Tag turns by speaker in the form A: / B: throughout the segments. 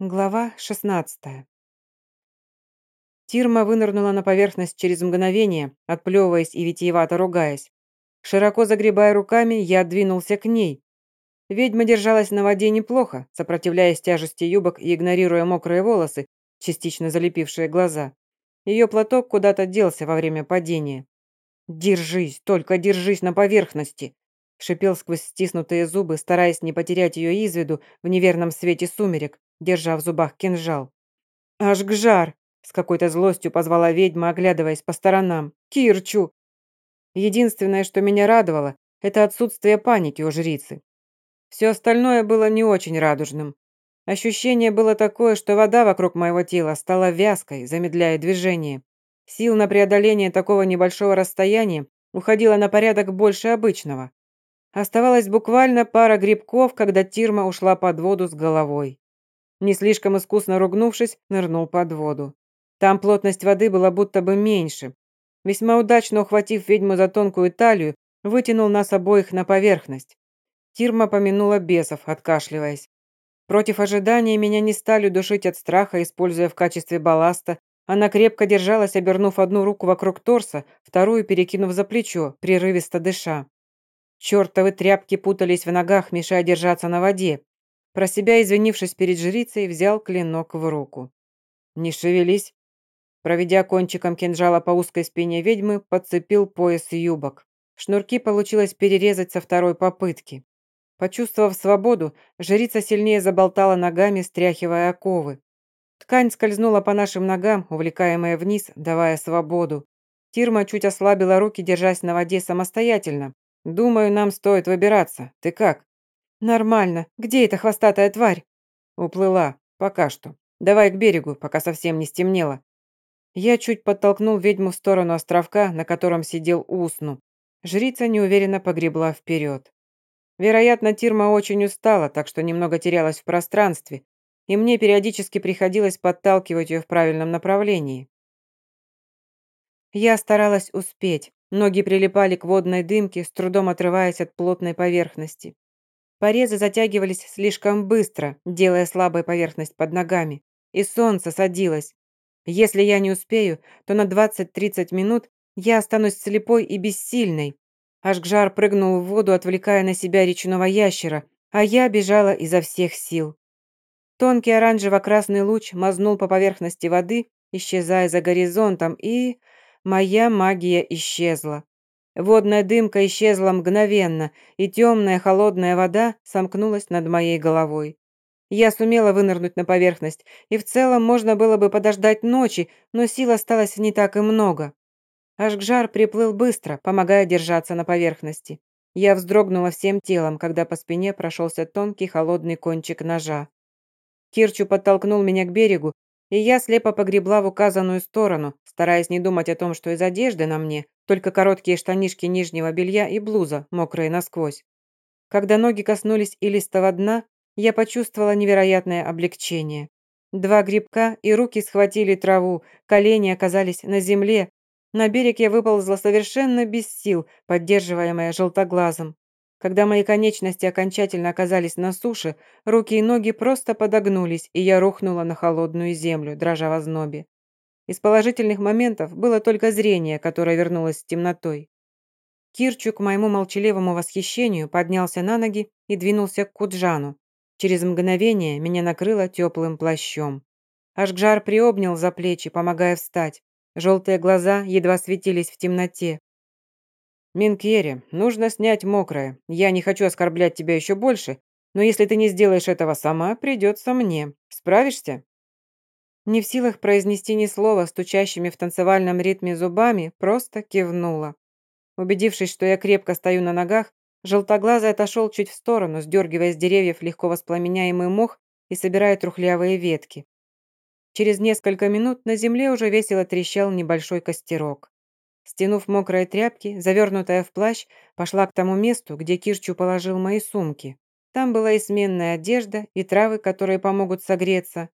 A: Глава 16 Тирма вынырнула на поверхность через мгновение, отплевываясь и витиевато ругаясь. Широко загребая руками, я двинулся к ней. Ведьма держалась на воде неплохо, сопротивляясь тяжести юбок и игнорируя мокрые волосы, частично залепившие глаза. Ее платок куда-то делся во время падения. «Держись, только держись на поверхности!» Шипел сквозь стиснутые зубы, стараясь не потерять ее из виду в неверном свете сумерек, держа в зубах кинжал. «Аж к жар!» – с какой-то злостью позвала ведьма, оглядываясь по сторонам. «Кирчу!» Единственное, что меня радовало, это отсутствие паники у жрицы. Все остальное было не очень радужным. Ощущение было такое, что вода вокруг моего тела стала вязкой, замедляя движение. Сил на преодоление такого небольшого расстояния уходило на порядок больше обычного. Оставалось буквально пара грибков, когда Тирма ушла под воду с головой. Не слишком искусно ругнувшись, нырнул под воду. Там плотность воды была будто бы меньше. Весьма удачно ухватив ведьму за тонкую талию, вытянул нас обоих на поверхность. Тирма помянула бесов, откашливаясь. Против ожидания меня не стали душить от страха, используя в качестве балласта. Она крепко держалась, обернув одну руку вокруг торса, вторую перекинув за плечо, прерывисто дыша. Чертовы тряпки путались в ногах, мешая держаться на воде. Про себя, извинившись перед жрицей, взял клинок в руку. «Не шевелись!» Проведя кончиком кинжала по узкой спине ведьмы, подцепил пояс юбок. Шнурки получилось перерезать со второй попытки. Почувствовав свободу, жрица сильнее заболтала ногами, стряхивая оковы. Ткань скользнула по нашим ногам, увлекаемая вниз, давая свободу. Тирма чуть ослабила руки, держась на воде самостоятельно. «Думаю, нам стоит выбираться. Ты как?» «Нормально. Где эта хвостатая тварь?» «Уплыла. Пока что. Давай к берегу, пока совсем не стемнело». Я чуть подтолкнул ведьму в сторону островка, на котором сидел Усну. Жрица неуверенно погребла вперед. Вероятно, Тирма очень устала, так что немного терялась в пространстве, и мне периодически приходилось подталкивать ее в правильном направлении. Я старалась успеть. Ноги прилипали к водной дымке, с трудом отрываясь от плотной поверхности. Порезы затягивались слишком быстро, делая слабой поверхность под ногами. И солнце садилось. Если я не успею, то на 20-30 минут я останусь слепой и бессильной, Ашгжар прыгнул в воду, отвлекая на себя речного ящера, а я бежала изо всех сил. Тонкий оранжево-красный луч мазнул по поверхности воды, исчезая за горизонтом, и... Моя магия исчезла. Водная дымка исчезла мгновенно, и темная холодная вода сомкнулась над моей головой. Я сумела вынырнуть на поверхность, и в целом можно было бы подождать ночи, но сил осталось не так и много. Ашгжар приплыл быстро, помогая держаться на поверхности. Я вздрогнула всем телом, когда по спине прошелся тонкий холодный кончик ножа. Кирчу подтолкнул меня к берегу, и я слепо погребла в указанную сторону, стараясь не думать о том, что из одежды на мне только короткие штанишки нижнего белья и блуза, мокрые насквозь. Когда ноги коснулись илистого дна, я почувствовала невероятное облегчение. Два грибка, и руки схватили траву, колени оказались на земле, на берег я выползла совершенно без сил, поддерживаемая желтоглазом. Когда мои конечности окончательно оказались на суше, руки и ноги просто подогнулись, и я рухнула на холодную землю, дрожа в ознобе. Из положительных моментов было только зрение, которое вернулось с темнотой. Кирчу, к моему молчаливому восхищению, поднялся на ноги и двинулся к Куджану. Через мгновение меня накрыло теплым плащом. Ашгжар приобнял за плечи, помогая встать. Желтые глаза едва светились в темноте. «Минкьери, нужно снять мокрое. Я не хочу оскорблять тебя еще больше, но если ты не сделаешь этого сама, придется мне. Справишься?» Не в силах произнести ни слова, стучащими в танцевальном ритме зубами, просто кивнула. Убедившись, что я крепко стою на ногах, желтоглазый отошел чуть в сторону, сдергивая с деревьев легко воспламеняемый мох и собирая трухлявые ветки. Через несколько минут на земле уже весело трещал небольшой костерок. Стянув мокрые тряпки, завернутая в плащ, пошла к тому месту, где Кирчу положил мои сумки. Там была и сменная одежда, и травы, которые помогут согреться.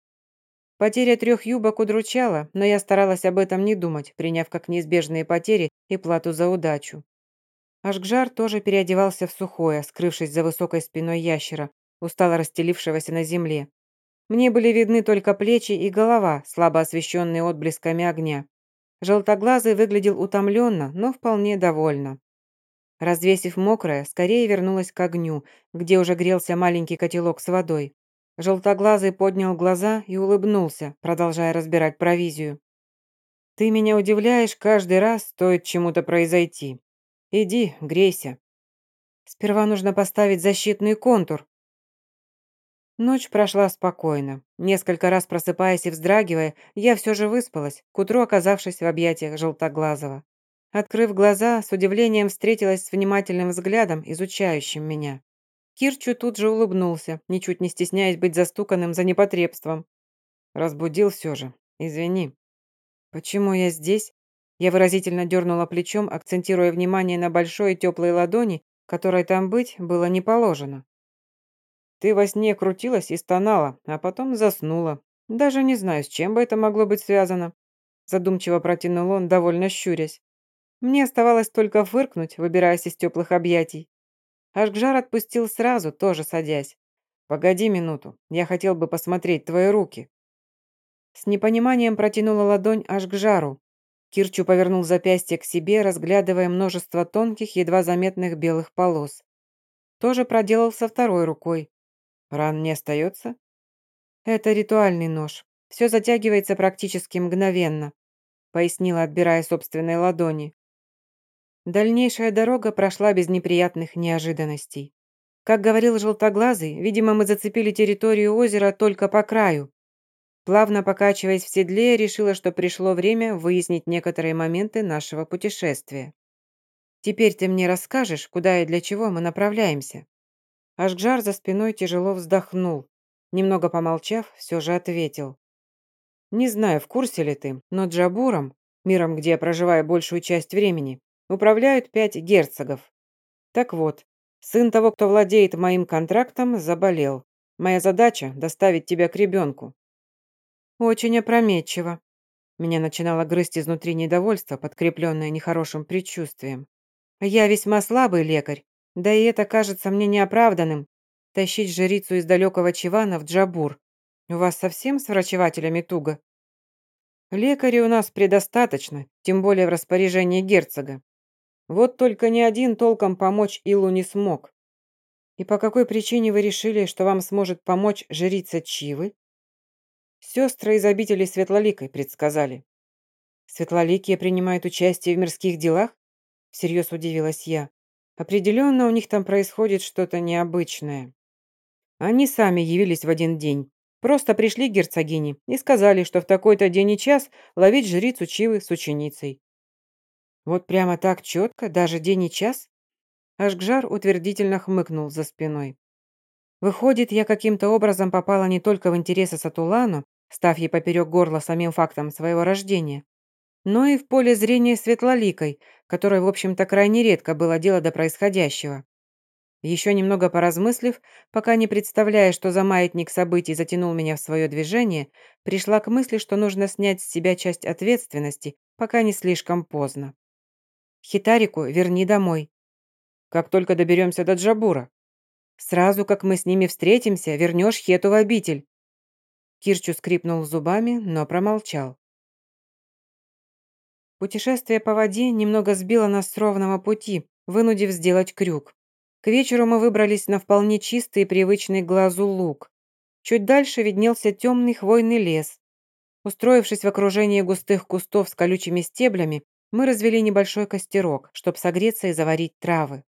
A: Потеря трех юбок удручала, но я старалась об этом не думать, приняв как неизбежные потери и плату за удачу. Ашгжар тоже переодевался в сухое, скрывшись за высокой спиной ящера, устало расстелившегося на земле. Мне были видны только плечи и голова, слабо освещенные отблесками огня. Желтоглазый выглядел утомленно, но вполне довольно. Развесив мокрое, скорее вернулась к огню, где уже грелся маленький котелок с водой. Желтоглазый поднял глаза и улыбнулся, продолжая разбирать провизию. «Ты меня удивляешь каждый раз, стоит чему-то произойти. Иди, грейся. Сперва нужно поставить защитный контур». Ночь прошла спокойно. Несколько раз просыпаясь и вздрагивая, я все же выспалась, к утру оказавшись в объятиях Желтоглазого. Открыв глаза, с удивлением встретилась с внимательным взглядом, изучающим меня. Кирчу тут же улыбнулся, ничуть не стесняясь быть застуканным за непотребством. Разбудил все же. Извини. Почему я здесь? Я выразительно дернула плечом, акцентируя внимание на большой и теплой ладони, которой там быть было не положено. Ты во сне крутилась и стонала, а потом заснула. Даже не знаю, с чем бы это могло быть связано. Задумчиво протянул он, довольно щурясь. Мне оставалось только фыркнуть, выбираясь из теплых объятий. Ашгжар отпустил сразу, тоже садясь. «Погоди минуту, я хотел бы посмотреть твои руки». С непониманием протянула ладонь аж к жару. Кирчу повернул запястье к себе, разглядывая множество тонких, едва заметных белых полос. Тоже проделал со второй рукой. Ран не остается? Это ритуальный нож. Все затягивается практически мгновенно, пояснила, отбирая собственные ладони. Дальнейшая дорога прошла без неприятных неожиданностей. Как говорил Желтоглазый, видимо, мы зацепили территорию озера только по краю. Плавно покачиваясь в седле, решила, что пришло время выяснить некоторые моменты нашего путешествия. «Теперь ты мне расскажешь, куда и для чего мы направляемся?» Ашгжар за спиной тяжело вздохнул. Немного помолчав, все же ответил. «Не знаю, в курсе ли ты, но Джабуром, миром, где я проживаю большую часть времени, управляют пять герцогов. Так вот, сын того, кто владеет моим контрактом, заболел. Моя задача – доставить тебя к ребенку». «Очень опрометчиво». Меня начинало грызть изнутри недовольство, подкрепленное нехорошим предчувствием. «Я весьма слабый лекарь, да и это кажется мне неоправданным. Тащить жрицу из далекого Чивана в Джабур. У вас совсем с врачевателями туго?» «Лекарей у нас предостаточно, тем более в распоряжении герцога. Вот только ни один толком помочь Илу не смог. И по какой причине вы решили, что вам сможет помочь жрица Чивы? Сестры из обители Светлоликой предсказали. Светлоликие принимают участие в мирских делах? Всерьез удивилась я. Определенно у них там происходит что-то необычное. Они сами явились в один день. Просто пришли к герцогине и сказали, что в такой-то день и час ловить жрицу Чивы с ученицей. Вот прямо так четко, даже день и час? Ашгжар утвердительно хмыкнул за спиной. Выходит, я каким-то образом попала не только в интересы Сатулану, став ей поперек горла самим фактом своего рождения, но и в поле зрения Светлоликой, которой, в общем-то, крайне редко было дело до происходящего. Еще немного поразмыслив, пока не представляя, что за маятник событий затянул меня в свое движение, пришла к мысли, что нужно снять с себя часть ответственности, пока не слишком поздно. Хитарику верни домой. Как только доберемся до Джабура. Сразу, как мы с ними встретимся, вернешь Хету в обитель. Кирчу скрипнул зубами, но промолчал. Путешествие по воде немного сбило нас с ровного пути, вынудив сделать крюк. К вечеру мы выбрались на вполне чистый и привычный глазу луг. Чуть дальше виднелся темный хвойный лес. Устроившись в окружении густых кустов с колючими стеблями, мы развели небольшой костерок, чтобы согреться и заварить травы.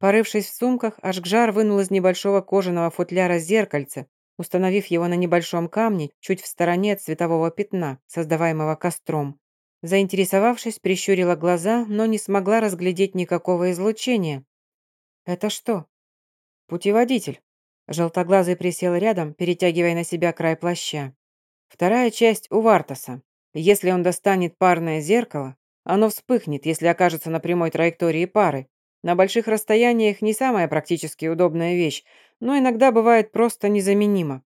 A: Порывшись в сумках, Ашгжар вынул из небольшого кожаного футляра зеркальце, установив его на небольшом камне чуть в стороне от светового пятна, создаваемого костром. Заинтересовавшись, прищурила глаза, но не смогла разглядеть никакого излучения. «Это что?» «Путеводитель». Желтоглазый присел рядом, перетягивая на себя край плаща. «Вторая часть у Вартаса. Если он достанет парное зеркало, оно вспыхнет, если окажется на прямой траектории пары. На больших расстояниях не самая практически удобная вещь, но иногда бывает просто незаменимо.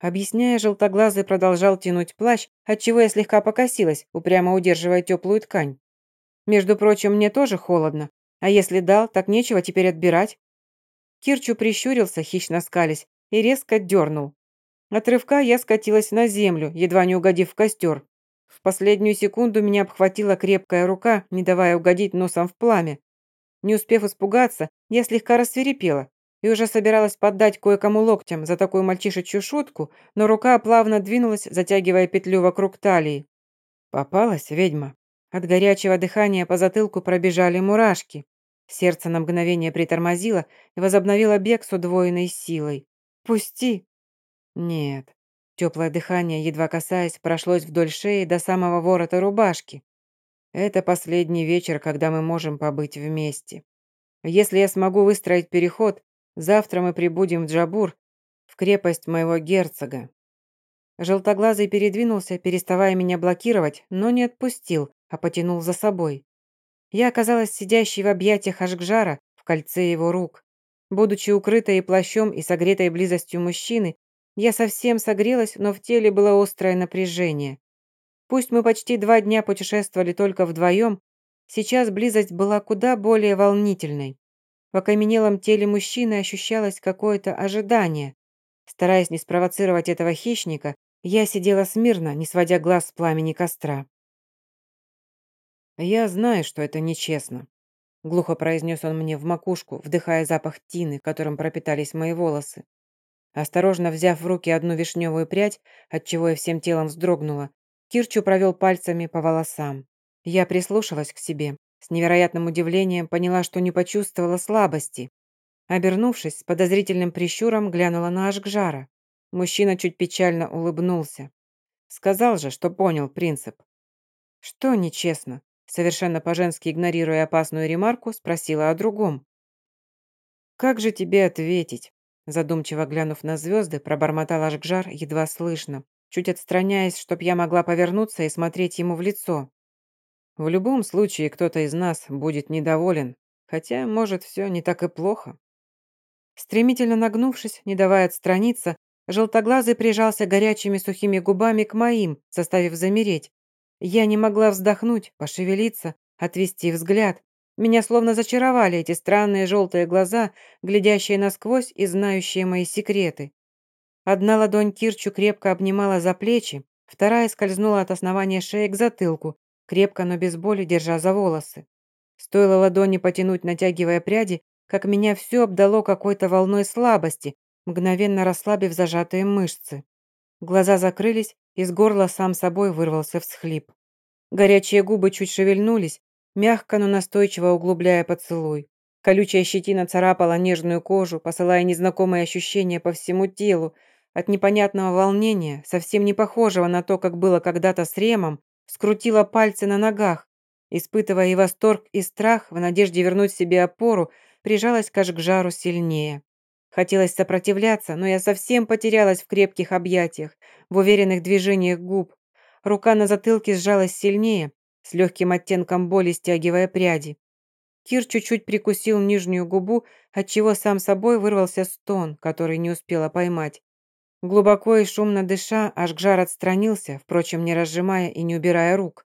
A: Объясняя, желтоглазый продолжал тянуть плащ, отчего я слегка покосилась, упрямо удерживая теплую ткань. Между прочим, мне тоже холодно, а если дал, так нечего теперь отбирать. Кирчу прищурился, хищно скались, и резко дернул. От рывка я скатилась на землю, едва не угодив в костер. В последнюю секунду меня обхватила крепкая рука, не давая угодить носом в пламя. Не успев испугаться, я слегка рассверепела и уже собиралась поддать кое-кому локтем за такую мальчишечью шутку, но рука плавно двинулась, затягивая петлю вокруг талии. Попалась ведьма. От горячего дыхания по затылку пробежали мурашки. Сердце на мгновение притормозило и возобновило бег с удвоенной силой. «Пусти!» «Нет». Теплое дыхание, едва касаясь, прошлось вдоль шеи до самого ворота рубашки. «Это последний вечер, когда мы можем побыть вместе. Если я смогу выстроить переход, завтра мы прибудем в Джабур, в крепость моего герцога». Желтоглазый передвинулся, переставая меня блокировать, но не отпустил, а потянул за собой. Я оказалась сидящей в объятиях Ашгжара, в кольце его рук. Будучи укрытой плащом и согретой близостью мужчины, я совсем согрелась, но в теле было острое напряжение. Пусть мы почти два дня путешествовали только вдвоем, сейчас близость была куда более волнительной. В окаменелом теле мужчины ощущалось какое-то ожидание. Стараясь не спровоцировать этого хищника, я сидела смирно, не сводя глаз с пламени костра. «Я знаю, что это нечестно», — глухо произнес он мне в макушку, вдыхая запах тины, которым пропитались мои волосы. Осторожно взяв в руки одну вишневую прядь, отчего я всем телом вздрогнула, Кирчу провел пальцами по волосам. Я прислушалась к себе. С невероятным удивлением поняла, что не почувствовала слабости. Обернувшись, с подозрительным прищуром глянула на Ашгжара. Мужчина чуть печально улыбнулся. Сказал же, что понял принцип. Что нечестно? совершенно по-женски игнорируя опасную ремарку, спросила о другом. «Как же тебе ответить?» Задумчиво глянув на звезды, пробормотал Ашгжар едва слышно, чуть отстраняясь, чтоб я могла повернуться и смотреть ему в лицо. «В любом случае, кто-то из нас будет недоволен, хотя, может, все не так и плохо». Стремительно нагнувшись, не давая отстраниться, желтоглазый прижался горячими сухими губами к моим, заставив замереть, я не могла вздохнуть, пошевелиться, отвести взгляд. Меня словно зачаровали эти странные желтые глаза, глядящие насквозь и знающие мои секреты. Одна ладонь Кирчу крепко обнимала за плечи, вторая скользнула от основания шеи к затылку, крепко, но без боли, держа за волосы. Стоило ладони потянуть, натягивая пряди, как меня все обдало какой-то волной слабости, мгновенно расслабив зажатые мышцы. Глаза закрылись, из горла сам собой вырвался всхлип. Горячие губы чуть шевельнулись, мягко, но настойчиво углубляя поцелуй. Колючая щетина царапала нежную кожу, посылая незнакомые ощущения по всему телу. От непонятного волнения, совсем не похожего на то, как было когда-то с Ремом, скрутила пальцы на ногах. Испытывая и восторг, и страх, в надежде вернуть себе опору, прижалась к жару сильнее. Хотелось сопротивляться, но я совсем потерялась в крепких объятиях, в уверенных движениях губ. Рука на затылке сжалась сильнее, с легким оттенком боли стягивая пряди. Кир чуть-чуть прикусил нижнюю губу, отчего сам собой вырвался стон, который не успела поймать. Глубоко и шумно дыша, Ашгжар отстранился, впрочем, не разжимая и не убирая рук.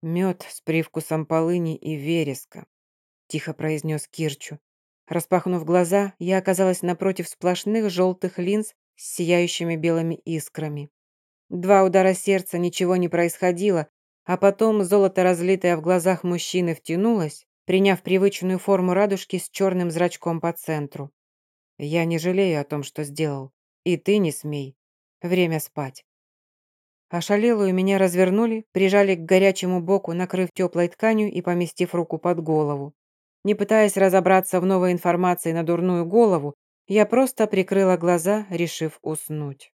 A: «Мед с привкусом полыни и вереска», – тихо произнес Кирчу. Распахнув глаза, я оказалась напротив сплошных желтых линз с сияющими белыми искрами. Два удара сердца, ничего не происходило, а потом золото, разлитое в глазах мужчины, втянулось, приняв привычную форму радужки с черным зрачком по центру. Я не жалею о том, что сделал. И ты не смей. Время спать. Ошалелую меня развернули, прижали к горячему боку, накрыв теплой тканью и поместив руку под голову. Не пытаясь разобраться в новой информации на дурную голову, я просто прикрыла глаза, решив уснуть.